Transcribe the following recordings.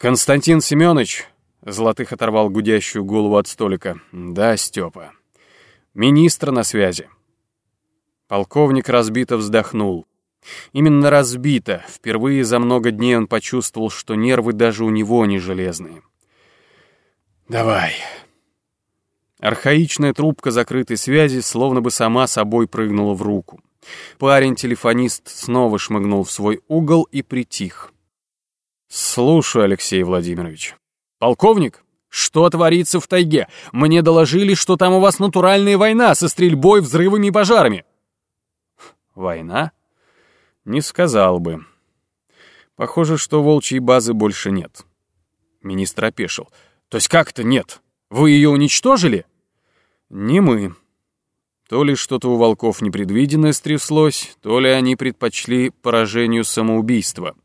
«Константин Семенович!» — Золотых оторвал гудящую голову от столика. «Да, Степа. Министр на связи». Полковник разбито вздохнул. Именно разбито. Впервые за много дней он почувствовал, что нервы даже у него не железные. «Давай». Архаичная трубка закрытой связи словно бы сама собой прыгнула в руку. Парень-телефонист снова шмыгнул в свой угол и притих. «Слушаю, Алексей Владимирович». «Полковник, что творится в тайге? Мне доложили, что там у вас натуральная война со стрельбой, взрывами и пожарами». «Война?» «Не сказал бы. Похоже, что волчьей базы больше нет». Министр опешил. «То есть как это нет? Вы ее уничтожили?» «Не мы. То ли что-то у волков непредвиденное стряслось, то ли они предпочли поражению самоубийства».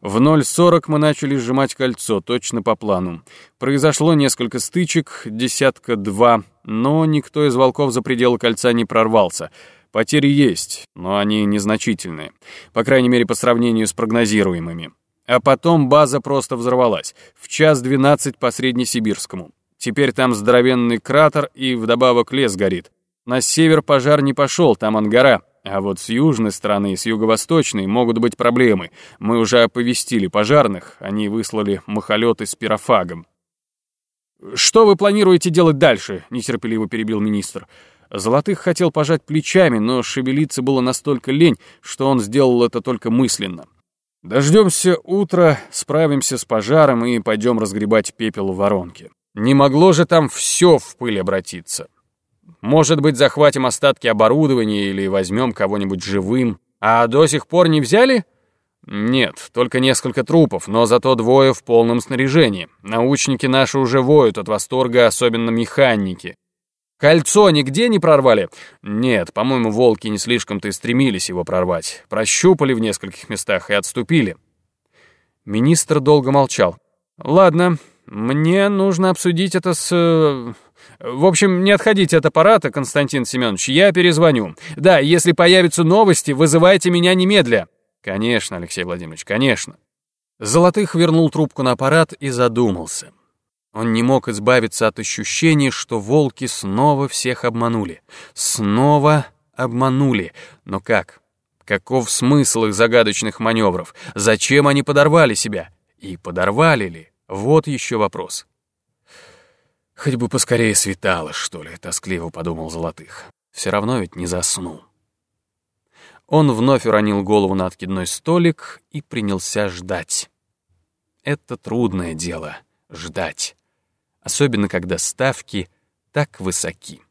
В 0.40 мы начали сжимать кольцо, точно по плану. Произошло несколько стычек, десятка два, но никто из волков за пределы кольца не прорвался. Потери есть, но они незначительные. По крайней мере, по сравнению с прогнозируемыми. А потом база просто взорвалась. В час 12 по Среднесибирскому. Теперь там здоровенный кратер и вдобавок лес горит. На север пожар не пошел, там ангара. А вот с южной стороны и с юго-восточной могут быть проблемы. Мы уже оповестили пожарных, они выслали махолеты с пирофагом. «Что вы планируете делать дальше?» — нетерпеливо перебил министр. Золотых хотел пожать плечами, но шевелиться было настолько лень, что он сделал это только мысленно. «Дождемся утра, справимся с пожаром и пойдем разгребать пепел в воронке. Не могло же там все в пыль обратиться». Может быть, захватим остатки оборудования или возьмем кого-нибудь живым. А до сих пор не взяли? Нет, только несколько трупов, но зато двое в полном снаряжении. Научники наши уже воют от восторга, особенно механики. Кольцо нигде не прорвали? Нет, по-моему, волки не слишком-то и стремились его прорвать. Прощупали в нескольких местах и отступили. Министр долго молчал. Ладно, мне нужно обсудить это с... В общем, не отходите от аппарата, Константин Семенович, я перезвоню. Да, если появятся новости, вызывайте меня немедля. Конечно, Алексей Владимирович, конечно. Золотых вернул трубку на аппарат и задумался. Он не мог избавиться от ощущения, что волки снова всех обманули. Снова обманули. Но как? Каков смысл их загадочных маневров? Зачем они подорвали себя? И подорвали ли? Вот еще вопрос. Хоть бы поскорее светало, что ли, тоскливо подумал Золотых. Все равно ведь не засну. Он вновь уронил голову на откидной столик и принялся ждать. Это трудное дело — ждать. Особенно, когда ставки так высоки.